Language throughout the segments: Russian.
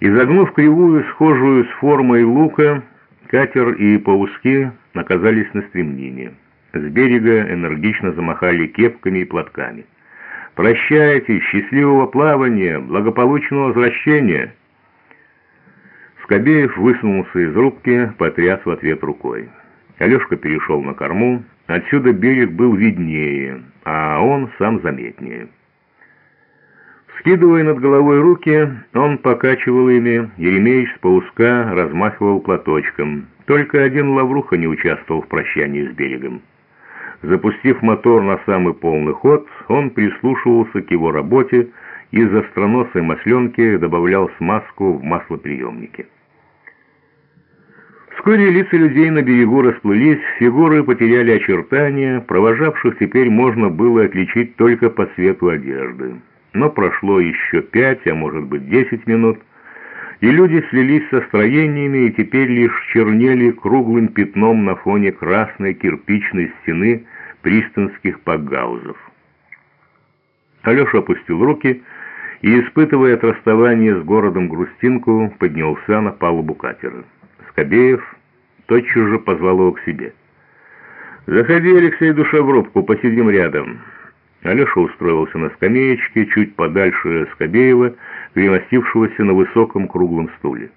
Изогнув кривую, схожую с формой лука, катер и пауски оказались на стремнине. С берега энергично замахали кепками и платками. «Прощайте, счастливого плавания, благополучного возвращения!» Скобеев высунулся из рубки, потряс в ответ рукой. Алешка перешел на корму, отсюда берег был виднее, а он сам заметнее. Скидывая над головой руки, он покачивал ими, Еремеевич с пауска размахивал платочком. Только один Лавруха не участвовал в прощании с берегом. Запустив мотор на самый полный ход, он прислушивался к его работе и из остроносой масленки добавлял смазку в маслоприемнике. Вскоре лица людей на берегу расплылись, фигуры потеряли очертания, провожавших теперь можно было отличить только по цвету одежды. Но прошло еще пять, а может быть десять минут, и люди слились со строениями и теперь лишь чернели круглым пятном на фоне красной кирпичной стены пристанских пакгаузов. Алеша опустил руки и, испытывая от расставания с городом грустинку, поднялся на палубу катера. Скобеев тотчас же позвал его к себе. «Заходи, Алексей, душа в рубку, посидим рядом». Алеша устроился на скамеечке, чуть подальше Скобеева, примостившегося на высоком круглом стуле.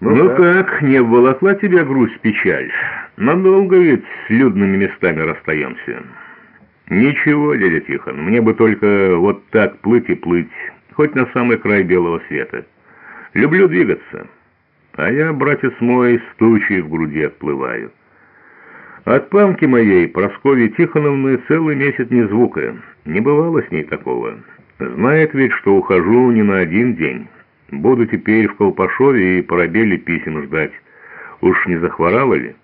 «Ну, ну как, не обволокла тебя грусть печаль? Надолго ведь с людными местами расстаемся». «Ничего, дядя Тихон, мне бы только вот так плыть и плыть, хоть на самый край белого света. Люблю двигаться, а я, братец мой, с тучей в груди отплываю». От памки моей, Прасковьи Тихоновны, целый месяц не звука. Не бывало с ней такого. Знает ведь, что ухожу не на один день. Буду теперь в Колпашове и парабеле писем ждать. Уж не захворала ли?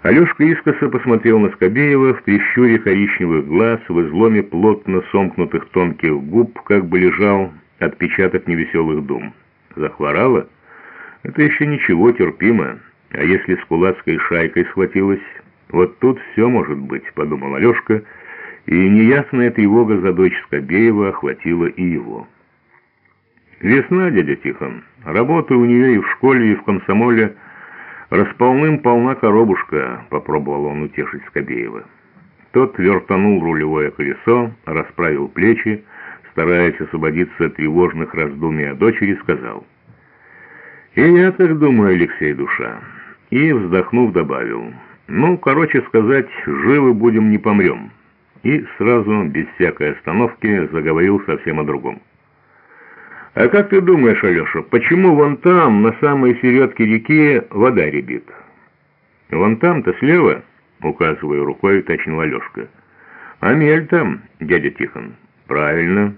Алешка искоса посмотрел на Скобеева в прищуре коричневых глаз, в изломе плотно сомкнутых тонких губ, как бы лежал отпечаток невеселых дум. Захворала? Это еще ничего, терпимо. А если с кулацкой шайкой схватилась, вот тут все может быть, подумал Алешка, и неясная тревога за дочь Скобеева охватила и его. Весна, дядя Тихон, работы у нее и в школе, и в комсомоле располным-полна коробушка, попробовал он утешить Скобеева. Тот вертанул рулевое колесо, расправил плечи, стараясь освободиться от тревожных раздумий о дочери, сказал. «И я так думаю, Алексей, душа» и, вздохнув, добавил, «Ну, короче сказать, живы будем, не помрем». И сразу, без всякой остановки, заговорил совсем о другом. «А как ты думаешь, Алеша, почему вон там, на самой середке реки, вода ребит?» «Вон там-то слева?» — указывая рукой, уточнил Алешка. «А мель там, дядя Тихон?» «Правильно».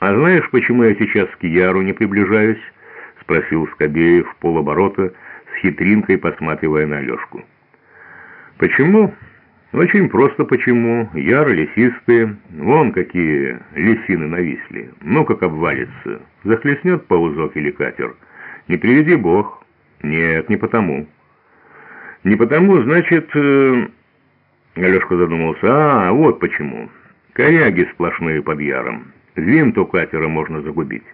«А знаешь, почему я сейчас к Яру не приближаюсь?» — спросил Скобеев полоборота, — хитринкой посматривая на Алешку. «Почему?» «Очень просто почему. Яр лесистые. Вон какие лесины нависли. Ну, как обвалится. Захлестнет паузок или катер. Не приведи бог. Нет, не потому». «Не потому, значит...» э... Алешка задумался. «А, вот почему. Коряги сплошные под яром. Винт у катера можно загубить».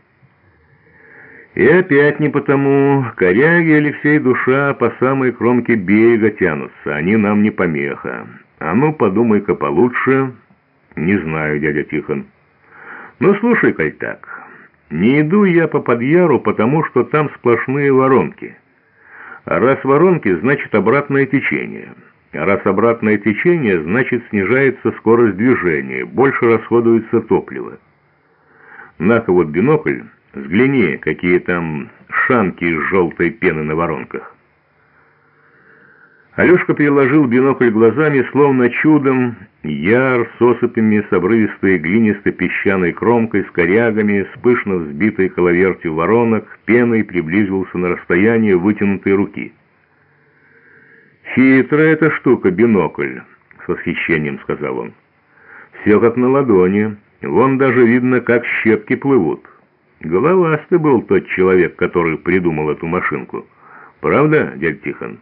И опять не потому. Коряги, Алексей, душа по самой кромке берега тянутся. Они нам не помеха. А ну, подумай-ка получше. Не знаю, дядя Тихон. Ну, слушай, коль так. Не иду я по подъяру, потому что там сплошные воронки. А раз воронки, значит обратное течение. А раз обратное течение, значит снижается скорость движения, больше расходуется топливо. На-ка вот бинокль. Взгляни, какие там шанки из желтой пены на воронках. Алешка переложил бинокль глазами, словно чудом, яр с осыпями, с обрывистой глинисто-песчаной кромкой, с корягами, с пышно взбитой коловертью воронок, пеной приблизился на расстояние вытянутой руки. «Хитрая эта штука, бинокль», — с восхищением сказал он. «Все как на ладони, вон даже видно, как щепки плывут». Головастый был тот человек, который придумал эту машинку. Правда, дядь Тихон?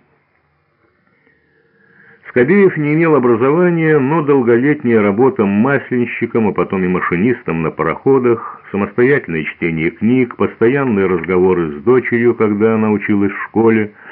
Скобеев не имел образования, но долголетняя работа масленщиком, а потом и машинистом на пароходах, самостоятельное чтение книг, постоянные разговоры с дочерью, когда она училась в школе –